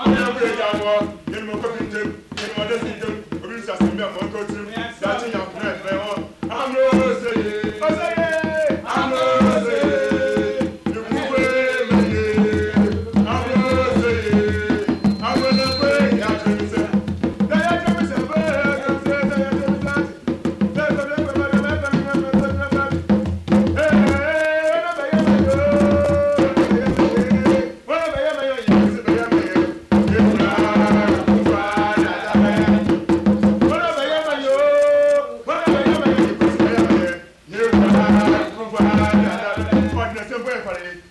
an yɛrɛ bɛ yan wa to kɔmi yɛlɛma dɛsɛ puede, Farid.